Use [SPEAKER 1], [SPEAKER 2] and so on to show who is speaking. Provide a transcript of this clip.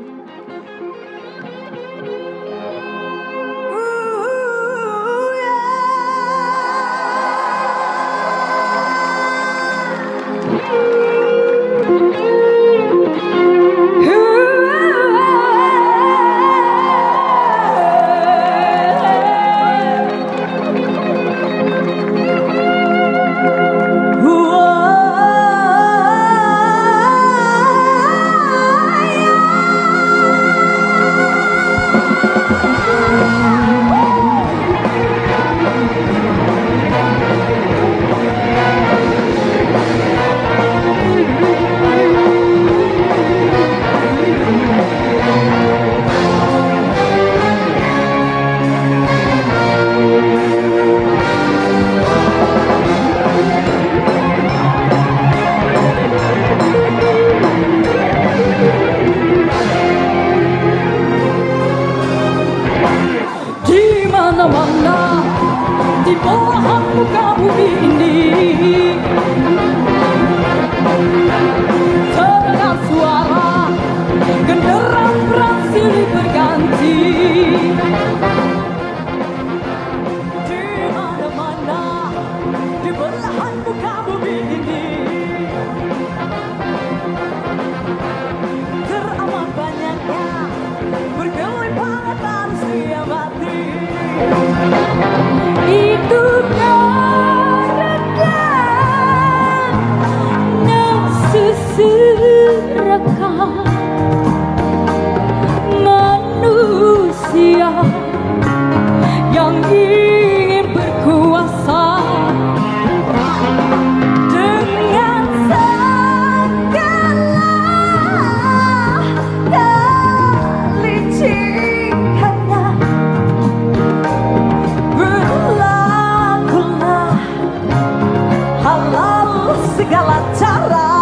[SPEAKER 1] Música mana mana Di bawah hangmu kamu ini rekam segala cara.